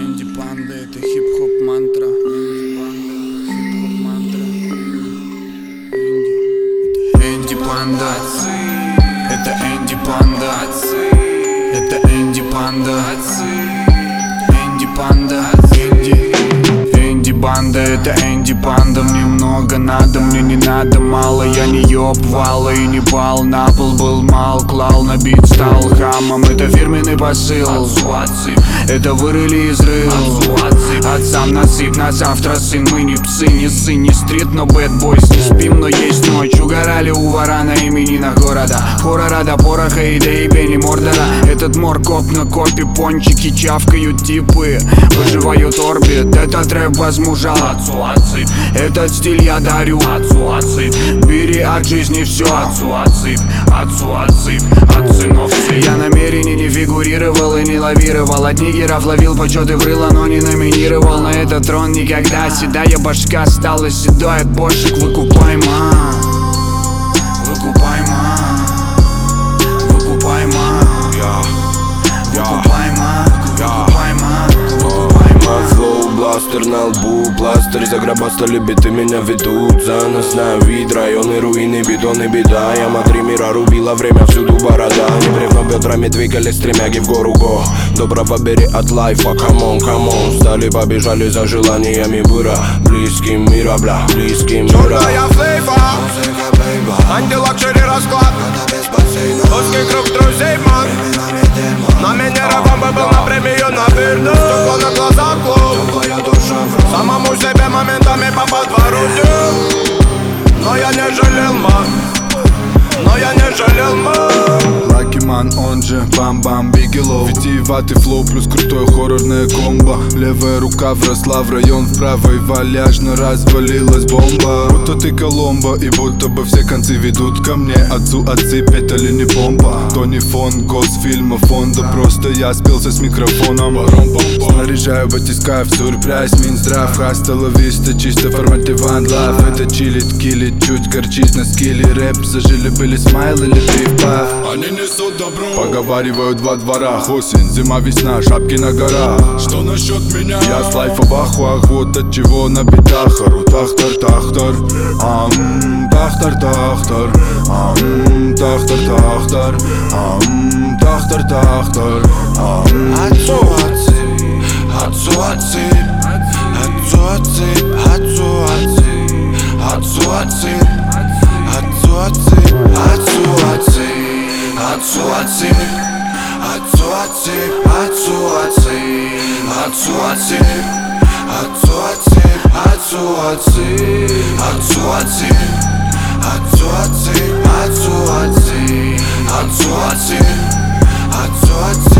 Энди Панда это хип-хоп мантра. Энди Панда, хип-хоп мантра. Энди Панда. Это Энди Панда. Это Энди Панда Банда, это Энди Панда. Мне много надо, мне не надо мало. Я не ёб и не пал На пол был мал, клал на бит Стал хамом, это фирменный посыл. Это вырыли из рыл. Отцам насыпь, на завтра сын. Мы не псы, не сын, не стрит, но бэт бойс Не спим, но есть ночь. Угорали у варана имени на города. Хоррора до пороха и до ебени мордора. Этот моркоп на копе пончики Чавкают типы, выживают орбит. Этот рэп возмужал Отцу отсыпь Этот стиль я дарю Отцу отсыпь Бери от жизни все Отцу отсыпь Отцу отсыпь От сынов Я намерение не фигурировал и не лавировал. От нигеров ловил почеты в рыло, но не номинировал. На этот трон никогда Седая башка стала седой от бошек Выкупай, ма бластер на лбу Пластырь загробаста любит и меня ведут. За нас на вид районы, руины, бетон и беда. Яма три мира рубила, время всюду борода. Непрерывно бедрами двигались стремяги в гору го. Доброго бери от лайфа, камон, камон. Стали побежали за желаниями быра. Близким мира, бля, близким мира. Черная флейфа Анти-лакшери расклад. Узкий круг друзей, ман На меня бомба был на премию на бирду. Стекло на глазах Самому себе моментами по подворотню Но я не жалел, ман Но я не жалел, ман Лакиман, он же Бам-Бам Бигелоу Витиеватый флоу плюс крутой хоррорная комбо. Левая рука вросла в район, в правой валяжно развалилась бомба. Будто ты Коломбо и будто бы все концы ведут ко мне. Отцу отсыпь, это ли не помпа То не фон госфильма фонда. Просто я спелся с микрофоном. Снаряжаю, батискаю в сюрприз Минздрав, хаста лависта, чисто в формате ван лав. Это чилит, килит, чуть горчит на скилле Рэп зажили были смайл или пив Они несут добро. Поговаривают во дворах Осень, зима, весна, шапки на горах. Что насчет меня? Я с лайфа в ахуах, вот от чего на битах? Ору тахтар, тахтар Ам, тахтар, тахтар Ам, тахтар, тахтар Ам, тахтар, тахтар Ам, Отцу отсыпь Отцу отсыпь Отцу отсыпь Отцу отсыпь Отцу отсыпь აცუაცი აცუაცი აცუაცი აცუაცი აცუაცი აცუაცი აცუაცი აცუაცი აცუაცი აცუაცი აცუაცი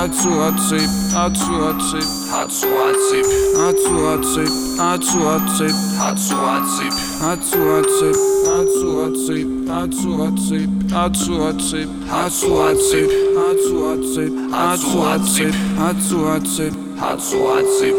აცუაცი აცუაცი აცუაცი აცუაცი აცუაცი აცუაცი აცუაცი აცუაცი აცუაცი აცუაცი აცუაცი აცუაცი აცუაცი აცუაცი აცუაცი აცუაცი